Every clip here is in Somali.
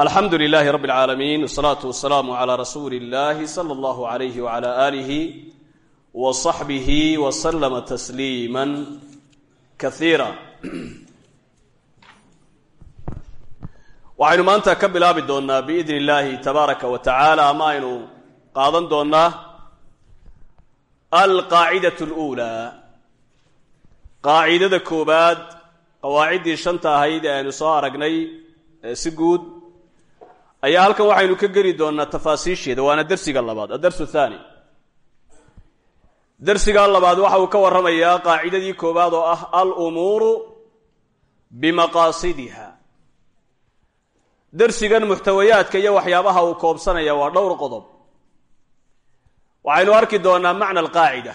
alxamdu lilaahi rabb alcaalamiin wasalaatu wasalaamu calaa rasuuli illaahi sala allahu alayhi wacala aalihi wa saxbihi wa salama tasliiman kaiira waxaynu maanta ka bilaabi doonnaa biidni illaahi tabaaraka wa tacaala ama aynu qaadan doonnaa alqaacidat luulaa qaacidada koobaad qawaaciddii shanta ahayd ee aynu soo aragnay ee ayaa halkan waxaynu ka geli doonaa tafaasiisheeda waana dersiga labaad adarsu thaani. Dersiga labaad waxa uu ka warramayaa qaacidadii koowaad oo ah alumuuru bimaqaasidiha. Dersigan muxtawayaadka iyo waxyaabaha uu koobsanaya waa dhowr qodob. Waxaynu arki doonaa macna alqaacida.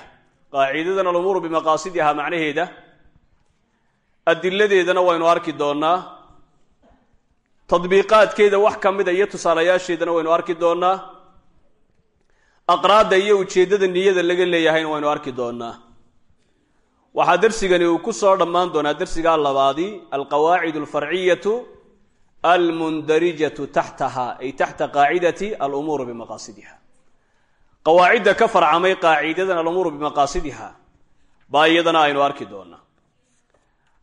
Qaacidadan alumuuru bimaqaasidiha macnaheeda adiladeedana waynu arki doonaa tadbiiqaadkeeda wax ka mida iyo tusaalayaasheedana waynu arki doonaa aqraadda iyo ujeeddada niyada laga leeyahayna waynu arki doonaa waxaa dersigani uu ku soo dhammaan doonaa dersigaa labaadi alqawaacid alfarciyatu almundarijatu taxtaha ay taxta qaacidati alumuuru bimaqaasidiha. Qawaacidda ka farcamay qaacidadan alumuuru bimaqaasidiha baa iyadana aynu arki doonaa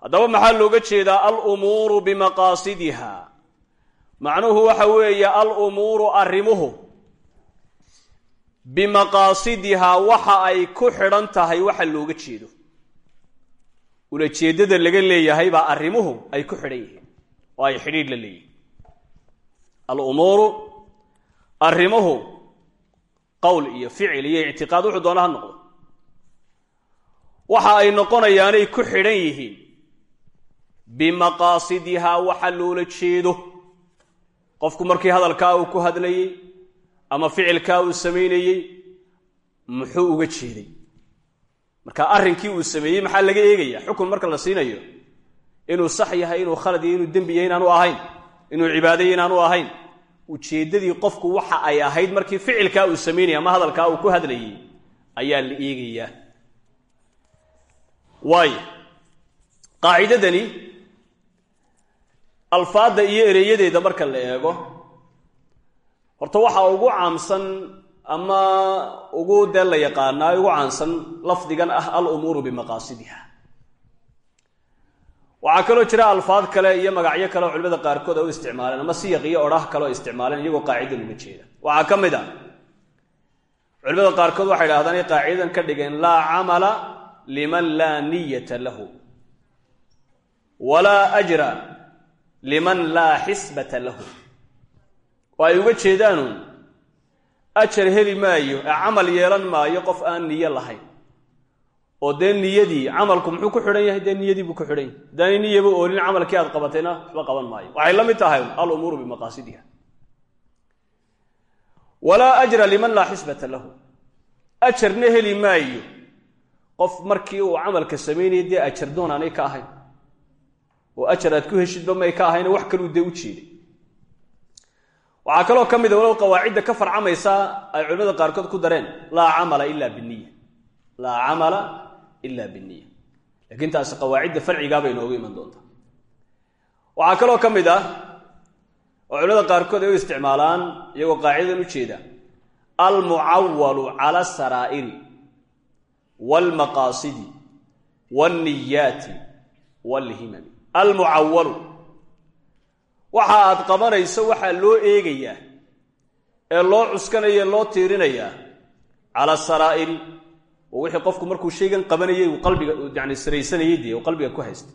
haddaba maxaa looga jeedaa alumuuru bimaqaasidiha macnuhu waxa weeye alumuuru arrimuhu. Bimaqaasidihaa waxa ay ku xidhan tahay waxa looga jeedo. Ulajeeddada laga leeyahay baa arrimuhu ay ku xidhan yihiin oo ay xidhiidh la leeyihiin alumuuru arrimuhu qowl iyo ficil iyo ictiqaad wuxuu doona ha noqdo. Waxa ay noqonayaanay ku xidhan yihiin. Bimaqaasidihaa waxa loola jeedo qofku markii hadalkaa uu ku hadlayey ama ficilkaa uu samaynayey muxuu uga jeeday. Marka arrinkii uu sameeyey maxaa laga eegaya xukun marka la siinayo inuu sax yahay inuu khalad yahay inuu dembi yahay inaanu ahayn inuu cibaadaya inaanu ahayn ujeeddadii qofku waxa ay ahayd markii ficilkaa uu samaynayay ama hadalkaa uu ku hadlayey ayaa la eegayaa. Waayo qaacidadani alfaadda iyo ereyadeeda marka la eego horta waxaa ugu caamsan ama ugu dee la yaqaanaa ugu caansan lafdigan ah alumuuru bimaqaasidiha. Waxaa kaloo jira alfaad kale iyo magacyo kale oo culimada qaarkood ay u isticmaaleen ama siyaq iyo odhah kale oo isticmaaleen iyagoo qaacidan uga jeeda. Waxaa ka mid a culimada qaarkood waxay idhahdaan ay qaacidadan ka dhigeen laa camala liman laa niyata lahu walaa ajra liman laa xisbata lahu. Oo ay uga jeedaanuun heli maayo ee yeelan maayo qof aan niyo lahayn. Oo dee niyadii camalku muxuu ku xidhan yahay? Dee niyadii buu ku xidhan yahay. Haddaanay niyaba oolin camalkii aad qabatayna waxba qaban maayo. Waxay la mid tahay alumuuru bimaqaasidiha walaa ajra liman laa xisbata lahu. Ajarna heli maayo. Qof markii uu camalka samaynaya dee ajar doon ka ahayn oo ajar aad ku heshidba may ka ahayna wax kaluu dee u jeeday waxaa kaloo ka mida walow qawaacidda ka farcamaysa ay culimada qaarkood ku dareen laa camala ila biniya laa camala ila biniya lakiin taasi qawaacidda farcigaabay noogu iman doontaa. Waxaa kaloo ka mid ah oo culimada qaarkood ay u isticmaalaan iyagoo qaacidadan u jeeda almucawalu cala asaraa'iri waalmaqaasidi waalniyaati waalhimami almucawalu. Waxa aad qabanayso waxaa loo eegayaa ee loo cuskanaya loo tiirinayaa cala saraa'iri oo wixii qofku markuu shaygan qabanayay uu qalbiga yani saraysanayay dee uu qalbiga ku haystay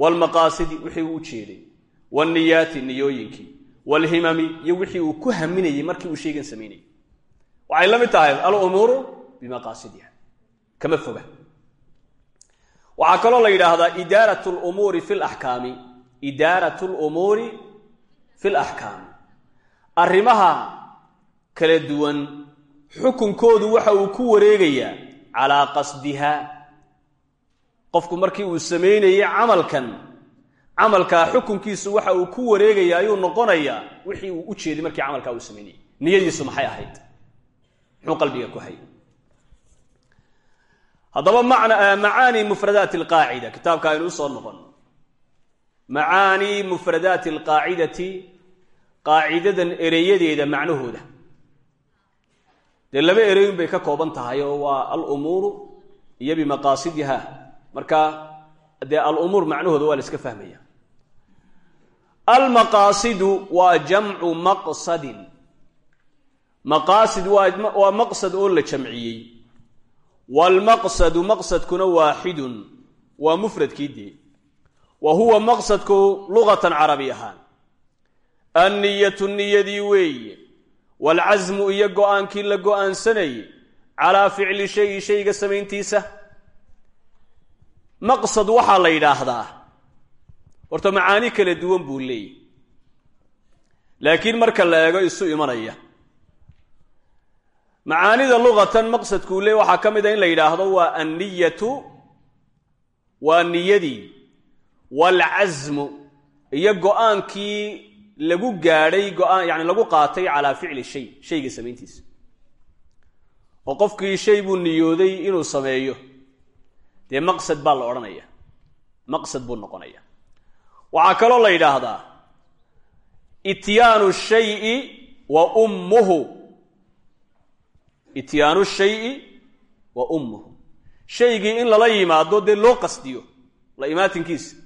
waalmaqaasidi wixii uu u jeeday. Waalniyaati niyooyinkii. Waalhimami iyo wixii uu ku haminayey markii uu shaygan samaynayay waxay la mid tahay alumuuru bimaqaasidiha. Kama foga waxaa kaloo la yidhaahdaa idaarat lumuuri fi laxkaami idaarat lumuuri fi laxkaami arrimaha kala duwan xukunkoodu waxa uu ku wareegayaa calaa qasdiha. Qofku markii uu samaynayey camalkan camalkaa xukunkiisu waxa uu ku wareegaya ayuu noqonayaa wixii uu u jeeday markii camalkaa uu samaynayey niyadiisu maxay ahayd? Muxuu qalbiga ku hayay haddaba macaani mufradaati alqaacida. Kitaabka aynu u soo noqon. Macaani mufradaati alqaacidati qaacidadan ereyadeeda macnahooda. Dee laba ereyun bay ka kooban tahay oo waa alumuuru iyo bimaqaasidiha. Marka dee alumuur macnahooda waa la iska fahmaya. Almaqaasidu waa jamcu maqsadin. Maqaasid waa maqsad oo la jamciyey waalmaqsadu maqsadkuna waaxidun waa mufradkii dee wa huwa maqsadku lugatan carabi ahaan anniyatu niyadii weeye waalcasmu iyo go'aankii la go'aansanayay calaa ficli shayi shayga samayntiisa maqsad waxaa la yidhaahdaa horta macaani kala duwan buu leeyahy laakiin marka la eego isu imanaya macaanida lugatan maqsadkuu leey waxaa ka mid a in la yidhaahdo waa anniyatu waa niyadii waalcasmu iyo go'aankii lagu gaadhay go'aan yani lagu qaatay calaa ficli shay shayga samayntiisa. Oo qofkii shay buu niyooday inuu sameeyo. Dee maqsad baa la odhanaya. Maqsad buu noqonaya. Waxaa kaloo la yidhaahdaa ityaanu shayi wa ummuhu ityaanu shayi wa ummuhu. Shaygii in lala yimaado dee loo qasdiyo la imaatinkiisa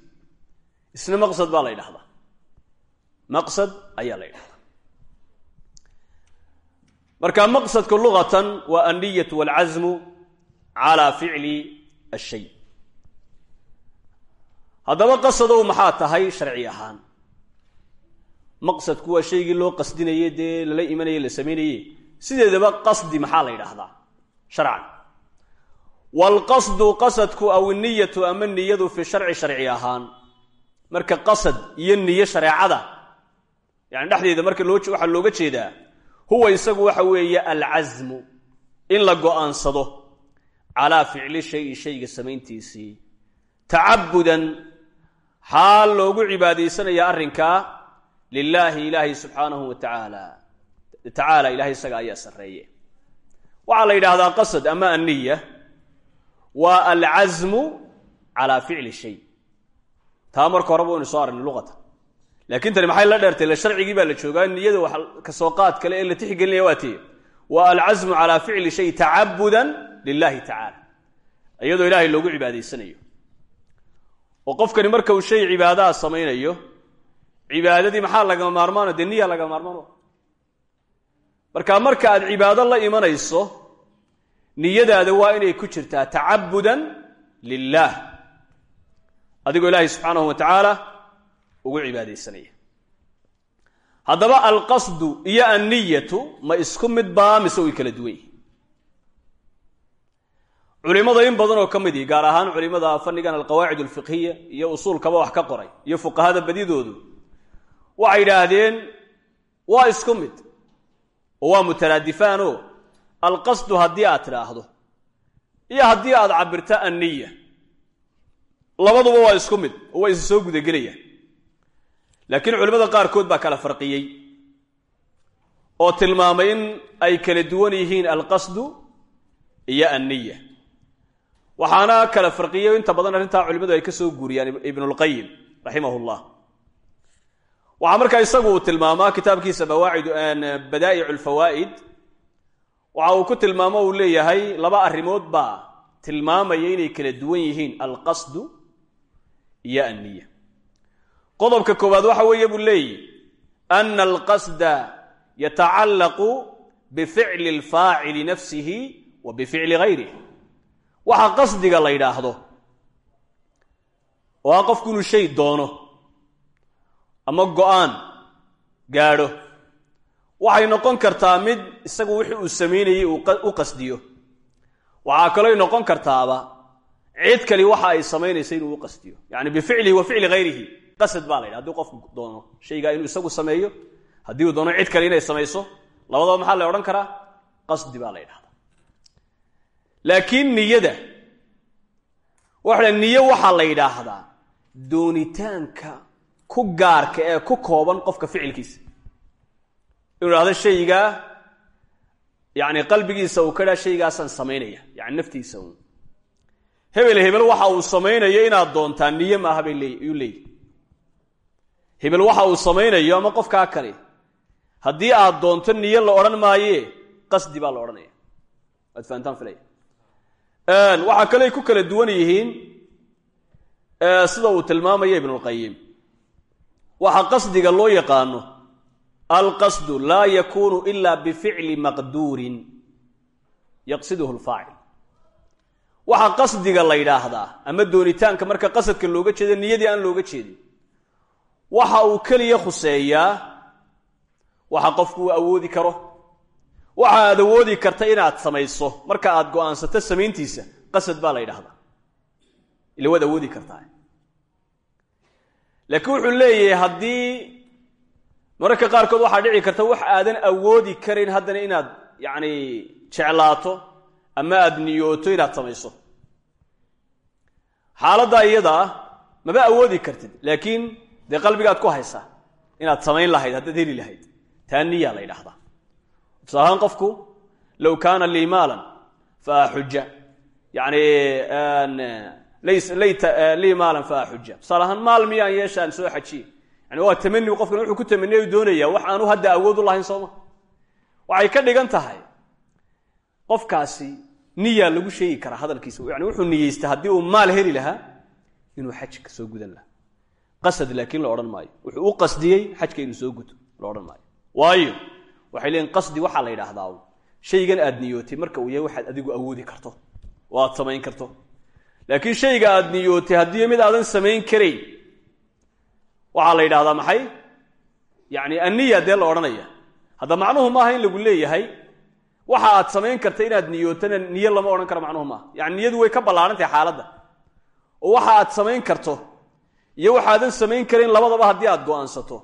isna maqsad baa la yidhahdaa maqsad ayaa la yidhahdaa marka maqsadku lugatan waa anniyatu waalcasmu calaa ficli ashay haddaba qasadow maxaa tahay sharci ahaan? Maqsadku waa shaygii loo qasdinaye dee lala imanaye la samaynaye sideedaba qasdi maxaa la yidhaahdaa? Sharcan. Waalqasdu qasadku aw niyatu ama niyadu fi sharci sharci ahaan. Marka qasad iyo niyo shareecada yani dhexdeeda marka waxaa looga jeedaa huwa isagu waxa weeye alcasmu in la go'aansado calaa ficli shayi shayga samayntiisii. Tacabudan xaal loogu cibaadaysanaya arrinkaa lilaahi ilaahi subxaanahu wa tacaala tacaala ilahay isaga ayaa sarreeye waxaa la yidhaahdaa qasad ama anniya waa alcasmu calaa ficli shay. Taa marka horeba waynu soo aragna luqatan laakiin tani maxay la dheertay? Le sharcigii baa la joogaa niyada wax ka soo qaad kale ee la tixgelinaya waa tee waa alcasmu calaa ficli shay tacabudan lilahi tacaala iyadoo ilaahay loogu cibaadaysanayo. Oo qofkani marka uu shay cibaadaha samaynayo cibaadadii maxaa lagama maarmaano? Dee niya lagama maarmaano marka marka aad cibaado la imanayso niyadaada waa inay ku jirtaa tacabudan lilaah adigoo ilaahay subxaanahu wa tacaala ugu cibaadaysanaya. Haddaba alqasdu iyo anniyatu ma isku mid baa mise way kala duwan yihiin culimada in badan oo ka mid ihi gaar ahaan culimada fannigan alqawaacid alfiqhiya iyo usuulkaba wax ka qoray iyo fuqahada badidoodu waxay yidhaahdeen waa isku mid oo waa mutaraadifaanoo alqasdu haddii aad tidhaahdo iyo haddii aad cabirto anniya labaduba waa isku mid oo waa isa soo gudagelayaan laakiin culimmada qaarkood baa kala farqiyey oo tilmaamay in ay kala duwan yihiin alqasdu iyo anniya. Waxaana kala farqiyo inta badan arrintaa culimmadu ay ka soo guuriyaan ibnulqayim raximah llah waxaa markaa isagu uu tilmaamaa kitaabkiisa bawaacid badaa'ic alfawaa'id waxa uu ku tilmaamo uu leeyahay laba arrimood baa tilmaamaya inay kala duwan yihiin alqasdu iyo anniya qodobka koowaad waxa weeye buu leeyihi ana alqasda yatacallaqu bificli alfaacili nafsihi wa bificli gayrih waxa qasdiga la yidhaahdo oo ah qofku inuu shay doono ama go'aan gaadho. Waxay noqon kartaa mid isagu wixii uu samaynayey u qasdiyo. Waxaa kalooy noqon kartaaba cid kali waxa ay samaynaysa inuu u qasdiyo. Yani bificlihi wa ficli hayrihi qasad baa la yidhaha haddii doono shaygaa inuu isagu sameeyo haddii uu doono cid kale inay samayso labadaba maxaa la odhan karaa? Qasdi baa la yidhahda laakiin niyada waxa niyo waxaa la yidhaahdaa doonitaanka ku gaarka ee ku kooban qofka ficilkiisa. Inuu idhahdo shaygaa yani qalbigiisa uu ka dhaa shaygaasaan samaynaya yani naftiisa uun. Hebel hebel waxa uu samaynayo inaad doontaa niyo maaha bay leey ayuu hebel waxa uu samaynayo ama qofkaa kale haddii aad doonto niyo la odhan maaye qasdi baa la odhanaya. Waad fahantaan filaya waxaa kale ku kala duwan yihiin sida uu tilmaamaya ibnulqayim waxaa qasdiga loo yaqaano alqasdu laa yakunu ila bificli maqduurin yaqsiduhu lfaacil waxaa qasdiga la yidhaahdaa ama doonitaanka marka qasadka looga jeedo niyadii aan looga jeedin waxa uu keliya khuseeyaa waxa qofku uu awoodi karo waxa aad awoodi karta inaad samayso marka aad go'aansato samayntiisa qasad baa la yidhahdaa ila waad awoodi kartaa laakiin wuxuu leeyahay haddii mararka qaarkood waxaa dhici karta wax aadan awoodi karayn haddana inaad yacni jeclaato ama aada niyooto inaad samayso. Xaaladdaa iyada ah maba awoodi kartid laakiin dee qalbigaad ku haysaa inaad samayn lahayd haddaad heli lahayd taa niyaa la ydhahdaa tusaalahaan qofku low kaana lii maalan fa axuja yani lii maalan fa axuja tusaale ahaan maal miyaan yeeshaan soo xajiye yani waa tamani qofkan wuxuu ku tamaniya doonaya wax aanu hadda awood u lahayn sooma waxay ka dhigan tahay qofkaasi niyaa lagu sheegi karaa hadalkiisa yani wuxuu niyeystay haddii uu maal heli lahaa inuu xajka soo gudan lahaa qasad laakiin la odhan maayo wuxuu u qasdiyey xajka inuu soo guto la odhan maayo waayo waxay leeyiin qasdi waxaa marka uu yahay waxaad adigu awoodi karto oo samayn karto laakiin shayga aad niyootay haddii mid aadan samayn karayn waxaa la yidhahdaa maxay? Yacni anniya dee la odhanaya. Hadda macnuhu maaha in lagu leeyahay waxa aad samayn karta inaad niyootana niyo lama odhan karo macnuhu maaha. Yani niyadu way ka ballaarantahay xaaladda. Oo waxa aad samayn karto iyo waxaadan samayn karin labadaba haddii aad go'aansato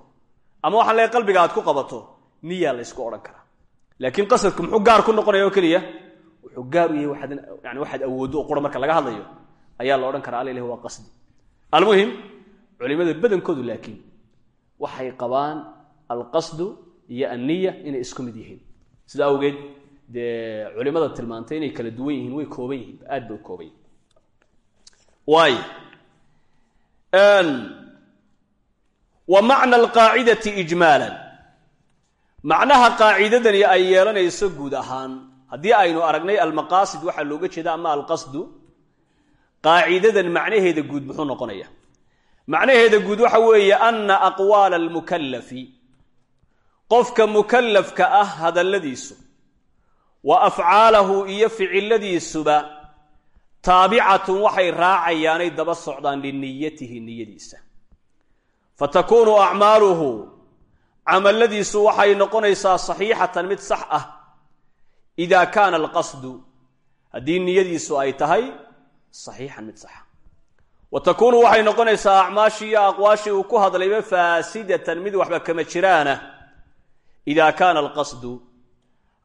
ama waxaan leeay qalbiga aad ku qabato niyaa la ysku odhan karaa. Laakiin qasadku muxuu gaar ku noqonaya oo wuxuu gaar u yahay waadan yani waxaad awooddo oo qura marka laga hadlayo ayaa la odhan karaa alla ilahi waa qasdi. Almuhim culimada badankoodu laakiin waxay qabaan alqasdu iyo anniya inay isku mid yihiin. Sida awgeed dee culimada tilmaantay inay kala duwan yihiin way kooban yihiin aad bay kooban yihiin waay wa alqaacidati ijmaalan. Macnaha qaacidadani ay yeelanayso guud ahaan. Haddii aynu aragnay almaqaasid waxaa looga jeeda ama alqasdu qaacidadan macnaheeda guud muxuu noqonaya. Macnaheeda guud waxa weeye ana aqwaala almukallafi qofka mukallafka ah hadalladiisu wa afcaalahu iyo ficiladiisuba taabicatun waxay raacayaanay daba socdaan liniyatihi niyadiisa. Fatakuunu acmaaluhu camalladiisu waxay noqonaysaa saxiixatan mid sax ah idaa kaana alqasdu haddii niyadiisu ay tahay saxiixan mid saxa. Wa takuunu waxay noqonaysaa acmaashii iyo aqwaashii uu ku hadlayba faasidatan mid waxba kama jiraana idaa kaana alqasdu.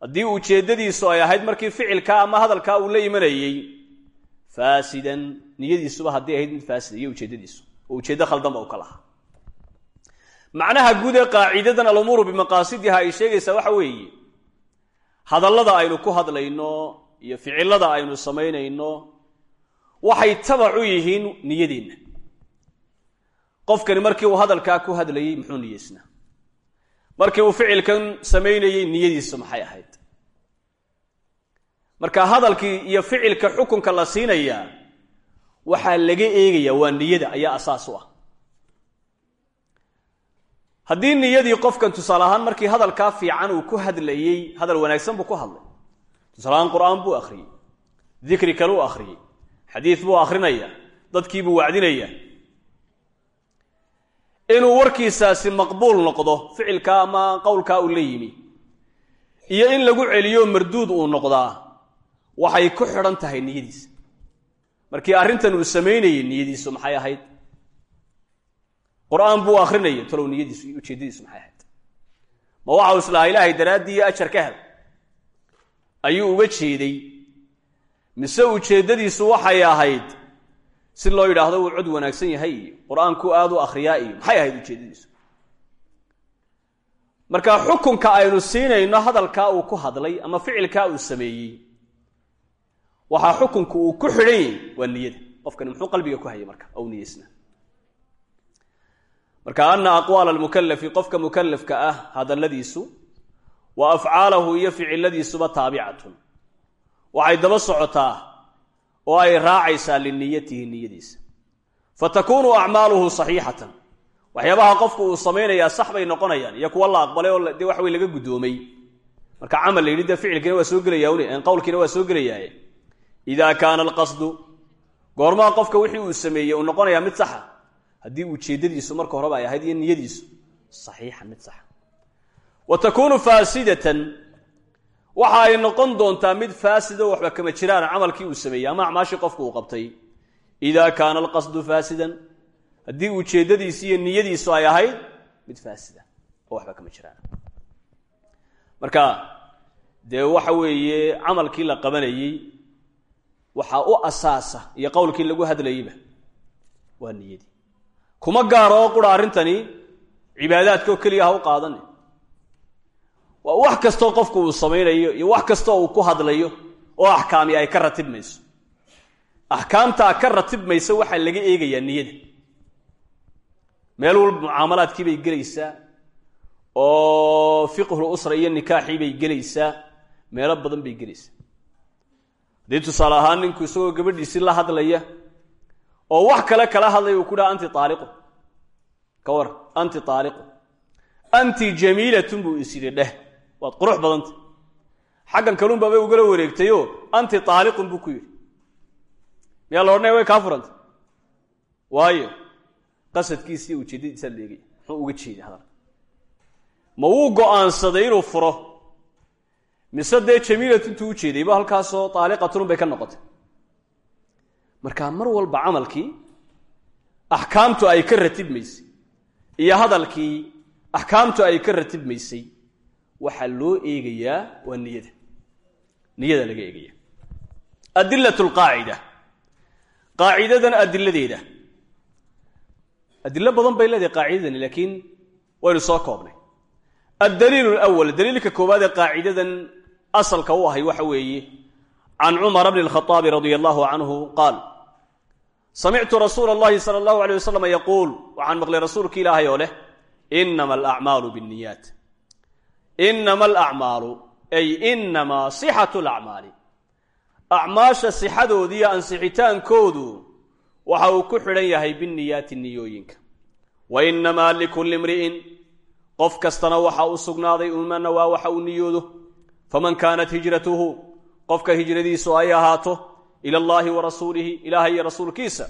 Haddii ujeeddadiisu ay ahayd markii ficilkaa ama hadalkaa uu la imanayey faasidan niyadiisuba haddii ahayd mid faasida iyo ujeeddadiisu oo ujeeddo khaldanba u ka lahaa. Macnaha guud ee qaacidadan alumuuru bimaqaasidiha ay sheegaysaa waxa weeye hadallada aynu ku hadlayno iyo ficilada aynu samaynayno waxay tabac u yihiin niyadeenna qofkani markii uu hadalkaa ku hadlayey muxuu niyeysnaa? Markii uu ficilkan samaynayey niyadiisu maxay ahayd? Marka hadalkii iyo ficilka xukunka la siinayaa waxaa laga eegayaa waa niyada ayaa asaas u ah. Haddii niyadii qofkan tusaale ahaan markii hadalkaa fiican uu ku hadlayey hadal wanaagsan buu ku hadlay. Tusaale ahaan qur'aan buu akhriyey dikri kale u akhriyey xadiid buu akrinaya dadkiibuu wacdinaya. Inuu warkiisaasi maqbuul noqdo ficilkaa ama qowlkaa uu la yimi iyo in lagu celiyo marduud uu noqdaa waxay ku xidhan tahay niyadiisa. Markii arrintan uu samaynayey niyadiisu maxay ahayd? Qur'aan buu akrinaya talow niyadiisu iyo ujeeddadiisu maxay ahayd? Ma waxau islahaa ilaahay daraaddii iyo ajar ka hel ayuu uga jeeday mise ujeeddadiisu waxay ahayd si loo yidhaahdo wuu cod wanaagsan yahay. Iyo qur'aanku aad u akhriyaa iyo maxay ahayd ujeeddadiisu marka xukunka aynu siinayno hadalkaa uu ku hadlay ama ficilkaa uu sameeyey waxaa xukunku uu ku xidhan yahy waa niyada. Qofkani muxuu qalbiga ku hayay marka? Ou niyeysna marka ana aqwaala almukalafi qofka mukalafka ah hadalladiisu wa afcaalahu iyo ficiladiisuba taabicatun waxay daba socotaa oo ay raacaysaa liniyatihi niyadiisa. Fa takuunu acmaaluhu saxiixatan. Waxyaabaha qofku uu samaynayaa sax bay noqonayaan iyo kuwa la aqbalay oo dee wax way laga guddoomay. Marka camal la yidhi ficilkiina waa soo gelaya n qowlkiina waa soo gelayaaye. Idaa kaana alqasdu goormaa qofka wixii uu sameeyey uu noqonayaa mid saxa. Haddii ujeeddadiisu marka horeba ay ahayd iyo niyadiisu saxiixan mid saxa. Wa takuunu faasidatan waxa ay noqon doontaa mid faasida oo waxba kama jiraan camalkii uu sameeyey ama acmaashii qofku uu qabtay. Idaa kaana alqasdu faasidan haddii ujeeddadiisi iyo niyadiisu ay ahayd mid faasida oo waxba kama jiraan. Marka dee waxa weeye camalkii la qabanayey waxaa u asaasa iyo qowlkii lagu hadlayeyba waa niyadii kuma gaaro qura arrintani cibaadaadka oo keliya ha u qaadani waa wax kastoo qofku uu samaynayo iyo wax kastoo uu ku hadlayo oo axkaami ay ka ratibmayso axkaamtaa ka ratibmaysa waxaa laga eegayaa niyada. Meel walba mucaamalaadkii bay gelaysaa oo fiqhul usra iyo nikaaxii bay gelaysaa meelo badan bay gelaysaa. Haddii tusaale ahaan ninku isagoo gabadhiisii la hadlaya oo wax kale kala hadlaya uu ku dhaha anti aaliqu ka war anti aaliqu anti jamiilatun buu is yidhi dheh waad qurux badanta xaggan kalunbaabay ugala wareegtayo anti aaliqun buu ku yidhi. Miyaa la odhanaya way kaa furanta waayo qasadkiisa iyo ujeeddadiisaa leegaya muxuu uga jeeday hadalka ma wuu go'aansaday inuu furo. Mise dee jamiilatu intuu u jeedayba halkaasoo taaliqatunun bay ka noqotay. Marka mar walba camalkii axkaamtu ay ka ratibmaysay. Iyo hadalkii axkaamtu ay ka ratibmaysay waxaa loo eegayaa waa niyada. Niyada laga eegaya adilat lqaacida qaacidadan adiladeeda. Adilo badan bay leedahay qaacidadani laakiin waynu soo koobnay. Addaliil lwal daliilka koowaad ee qaacidadan asalka u ahay waxa weeye can cumara bni lkhaaabi radia allahu canhu qaal samictu rasuula allahi sala allahu aleyh wasalam yaquul waxaan maqlay rasuulka ilaahay oo leh inama alacmaalu binniyaat inama alacmaalu ay inamaa sixatu lacmaali acmaasha sixadooda iyo ansixitaankoodu waxa uu ku xidhan yahay binniyaati niyooyinka. Wa inamaa likulli imri'in qof kastana waxa u sugnaaday umana waa waxa uu niyoodo. Faman kaanat hijratuhu qofka hijradiisu ay ahaato ila allaahi wa rasuulihi ilaahay iyo rasuulkiisa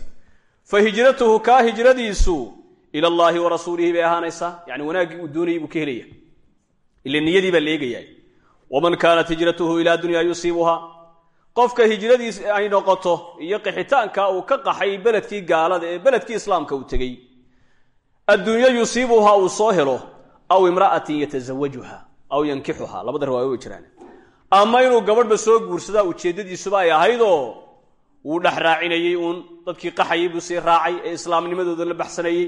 fa hijratuhu kaa hijradiisu ila allaahi wa rasuulihi bay ahaanaysaa yani wanaaggii uu doonayay buu ka helaya ila niyadii baa leegaya waman kaanat hijratuhu ilaa dunyaa yusiibuha qofka hijradiis ay noqoto iyo qixitaanka uu ka qaxay beledkii gaalada ee beledkii islaamka uu tegey. Adduunyo yusiibuha uu soo helo aw imra'atin yatazawajuha aw yankixuha. Labada riwaayo way jiraan. Ama inuu gabadhba soo guursadaa ujeeddadiisuba ay ahaydoo wuu dhex raacinayey uun dadkii qaxayay buu sii raacay ee islaamnimadooda la baxsanayey.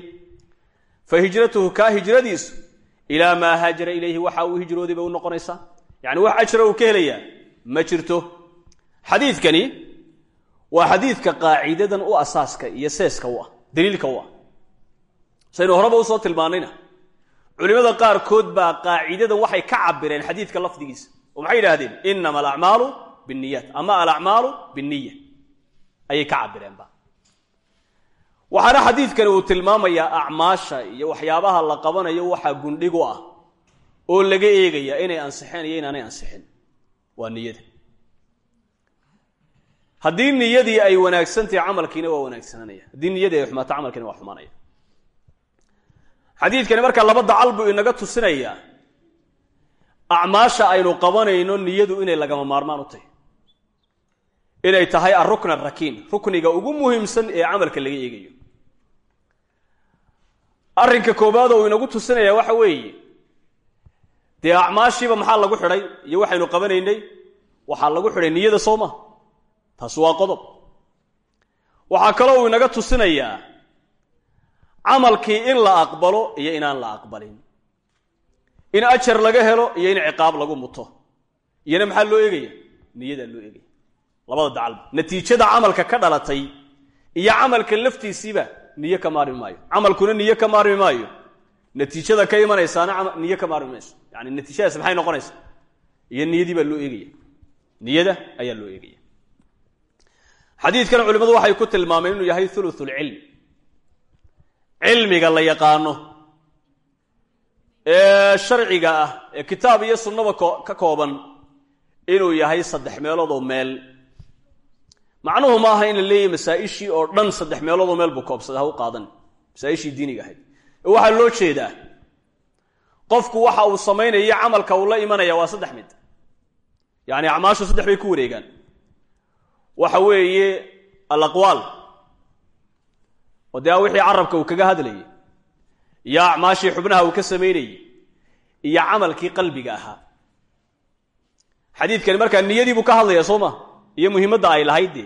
Fa hijratuhu kaa hijradiisu ilaa maa haajara ilayhi waxa uu hijrooday bay u noqonaysaa yacni wax ajra uu ka helayaa ma jirto. Xadiidkani waa xadiidka qaacidadan u asaaska iyo seeska u ah daliilka u ah. Saynu horeba u soo tilmaanayna. Culimada qaarkood baa qaacidadan waxay ka cabireen xadiidka lafdigiisa. Oo maxay yidhaahdeen? Inama alacmaalu binniyaat ama alacmaalu binniya ayay ka cabireenba waxaana xadiidkani uu tilmaamayaa acmaasha iyo waxyaabaha la qabanayo waxaa gundhig u ah oo laga eegaya inay ansixeen iyo inaanay ansixin. Waa niyada haddii niyadii ay wanaagsantahay camalkiina waa wanaagsananaya. Haddii niyadii ay xumaato camalkiina waa xumaanaya. Xadiidkani markaa laba dacal buu inaga tusinayaa acmaasha aynu qabanayno niyadu inay lagama maarmaan u tahay. Inay tahay arukn arakiin rukniga ugu muhiimsan ee camalka laga eegayo arrinka koobaad oo uu inagu tusinaya waxa weeye. Dee acmaashiiba maxaa lagu xidhay iyo waxaynu qabanaynay? Waxaa lagu xidhay niyada soo ma? Taas waa qodob. Waxaa kaloo uu inaga tusinayaa camalkii in la aqbalo iyo inaan la aqbalin. In ajar laga helo iyo in ciqaab lagu muto. Iyana maxaa loo eegaya? Niyadaa loo eegaya. Labada dacalba. Natiijada camalka ka dhalatay iyo camalka laftiisiiba niyo ka maarmi maayo. Camalkuna niyo ka maarmi maayo. Natiijada ka imanaysaana niyo ka maarmi mayso yani natiijadaas maxay noqonaysaa? Iyo niyadii baa loo eegaya. Niyada ayaa loo eegaya. Xadiidkan culimmadu waxay ku tilmaameen inuu yahay thuluthulcilm cilmiga la yaqaano ee sharciga ah ee kitaab iyo sunnaba ka kooban inuu yahay saddex meelood oo meel macnuhu ma aha in la leeyahy masaa-ishii oo dhan saddex meelood oo meel buu koobsaday ha u qaadan. Masaa-ishii diiniga ahayd. Ee waxaa loo jeedaa qofku waxa uu samaynaya camalka uu la imanaya waa saddex mid. Yacni acmaashu saddex bay ku wareegaan. Waxa weeye alaqwaal. Oo dee wixii carabka uu kaga hadlayay iyo acmaashii xubnaha uu ka samaynayey iyo camalkii qalbiga ahaa. Xadiidkani markaa niyadii buu ka hadlaya soo ma iyo muhiimadda ay lahayd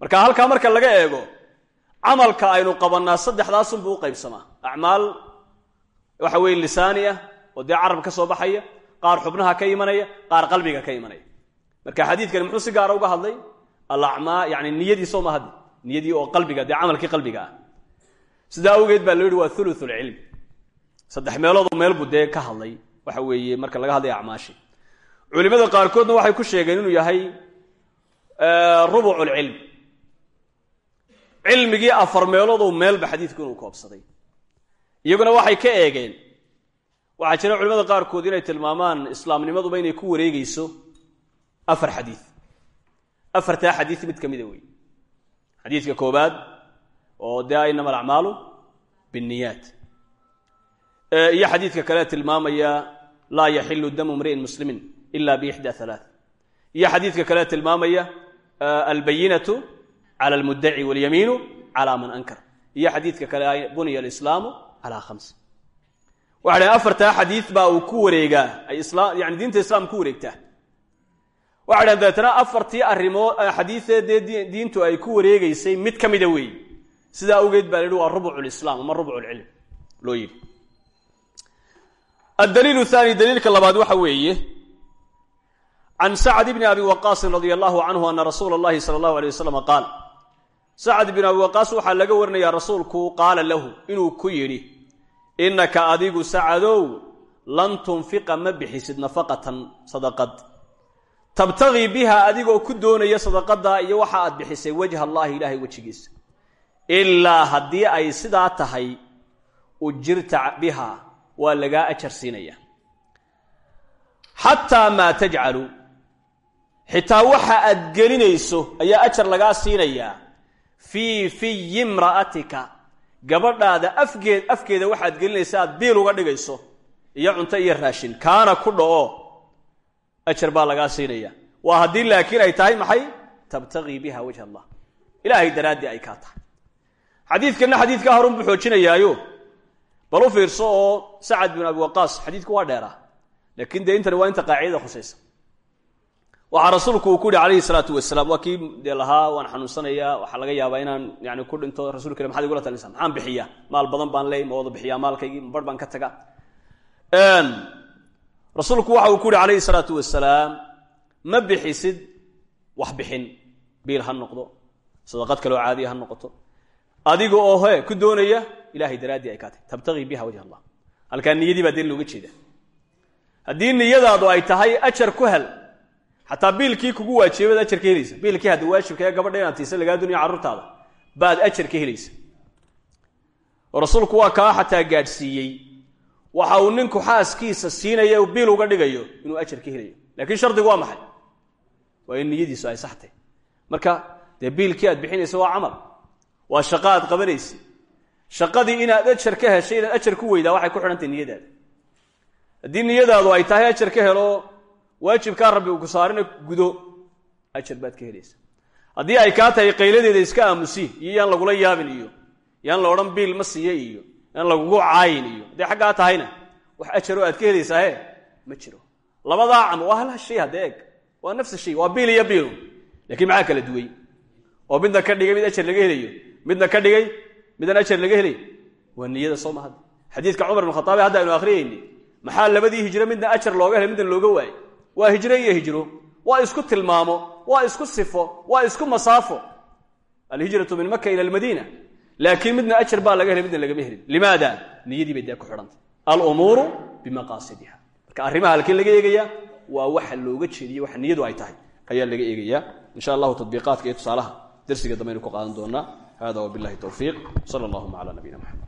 marka halkaa marka laga eego camalka aynu qabannaa saddexdaasunbuu u qaybsamaa. Acmaal waxa weeye lisaani oo dee carab ka soo baxaya qaar xubnaha ka imanaya qaar qalbiga ka imanaya. Marka xadiidkani muxuu si gaara uga hadlay? Alacmaa yani niyadii soo ma niyadii oo qalbiga dee camalkii qalbiga ah. Sidaa awgeed baa loo yihi waa thuluthulcilm saddex meeloodoo meel buu dee ka hadlay. Waxa weeye marka laga hadlaya acmaashi. Culimada qaarkoodna waxay ku sheegeen inuu yahay rubuculcilm cilmigii afar meeloodoo meelba xadiidku inuu koobsaday. Iyaguna waxay ka eegeen waxaa jira culimada qaarkood inay tilmaamaan islaamnimaduba inay ku wareegeyso afar xadiid. Afartaa xadiid mid ka mida wey xadiidka koobaad oo dee inama alacmaalu binniyaat. Iyo xadiidka kale tilmaamaya laa yaxilu damu mri'in muslimin ila biixda halaath iyo xadiidka kale tilmaamaya albayinatu cala almuddaci walyamiinu cala man ankar iyo xadiidka kale buniya alislaamu calaa khams waxa dhahen afartaa xadiid baa uu ku wareegaa ay yani diinta islaam ku wareegtaa waxay dhahen dabeetana afartii arrimood xadiidee dee diintu ay ku wareegeysay mid ka mida weeye sidaa awgeed baa la waa rubuc lislaam ama rubuc lcilm loo yidhi addaliilu thaani daliilka labaad waxa weeye can sacd bni abi waqaasin radia allahu canhu ana rasuula allahi sala allahu alay wasalam qaal sacd bn abi waqaas waxaa laga warinayaa rasuulku qaala lahu inuu ku yidhi innaka adigu sacadow lan tunfiqa ma bixisid nafaqatan sadaqad. Tabtagii biha adigoo ku doonaya sadaqadaa iyo waxa aad bixisay wajha allahi ilaahay wejigiisa. Ilaa haddii ay sidaa tahay ujirta biha waa lagaa ajar siinaya. Xataa xitaa waxa aad gelinayso ayaa ajar lagaa siinayaa. Fii fiyi imra'atika. Gabadhaada afgeed afkeeda waxaad gelinaysa aad biil uga dhigayso. Iyo cunto iyo raashin. Kaana ku dha'o ajar baa lagaa siinaya waa haddii laakiin ay tahay maxay? Tabtagii biha wajha allah. Ilaahay daraaddii ay kaa tahay. Xadiidkanna xadiidkaa horun buu xoojinayaayo. Bal u fiirso oo sacad bin abi waqaas xadiidku waa dheeraa. Laakiin dee intani waa inta qaacidada khusaysa waxaa rasuulku uu ku yihi calayhi salaatu wasalaam waa kii dee lahaa waan xanuunsanayaa waxaa laga yaabaa inaan yani ku dhinto rasulka ila maxaad igula talinaysaa maxaan bixiyaa? Maal badan baan leey ma wada bixiyaa? Maalkaygii ma bar baan ka taga rasuulku waxa uu ku yihi calayhi salaatu wasalaam ma bixisid wax bixin biil ha noqdo sadaqad kaloo caadiya ha noqoto. Adiga oo he ku doonaya ilahay daraaddii ay kaa tahy tabtagii biha wajh allah. Halkaa niyadii baa dee looga jeeda haddii niyadaadu ay tahay ajar ku hel xataa biilkii kugu waajibay baad ajar ka helaysa. Biilkii hadda waajibka ee gabadha inaad tiisa lagaa duniya carruurtaada baad ajar ka helaysa. Oo rasuulku waa kaa xataa gaadhsiiyey. Waxa uu ninku xaaskiisa siinaya biil uga dhigayo inuu ajar ka helayo. Laakiin shardigu waa maxay? Waa in niyadiisu ay saxtay. Marka dee biilkii aad bixinaysa waa camal. Waa shaqo aad qabanaysa. Shaqadii inaad ajar ka heshay inaad ajar ku weydaa waxay ku xidhantahy niyadaada. Haddii niyadaadu ay tahay ajar ka helo waajibkaa rabbi uu ku saarina gudo. Ajar baad ka helaysa. Haddii ay kaa tahay qayladeeda iska aamusi iyo yaan lagula yaabin iyo yaan la odhan biil ma siiye iyo yaan lagugu caayin iyo hadday xaggaa tahayna wax ajaroo aad ka helaysaa he ma jiro. Labadaa cam waa hal shay hadda eeg. Waa nafs shay waa biil iyo biilu lakiin maxaa kala duway? Oo midna ka dhigay mid ajar laga helayo. Midna ka dhigay midaan ajar laga helayo. Waa niyada soo mahad xadiidka cumar bin khataab hadda aynu akhriyayni maxaa labadii hijro midna ajar looga helay midna looga waayey waa hijro iyo hijro. Waa isku tilmaamo. Waa isku sifo. Waa isku masaafo. Alhijratu min maka ila almadiina. Laakiin midna ajar baa laga helay midna lagama helin. Limaada? Niyadii bay dee ku xidhantay alumuuru bimaqaasidiha marka arrimaha halkii laga eegaya waa waxa looga jeediye waxa niyadu ay tahay. Ayaa laga eegayaa. Insha allahu tadbiiqaadka iyo tusaalaha darsiga dambe ku qaadan doonaa hada wabillahi towfiiq sala allahuma cala nabiyina maxamed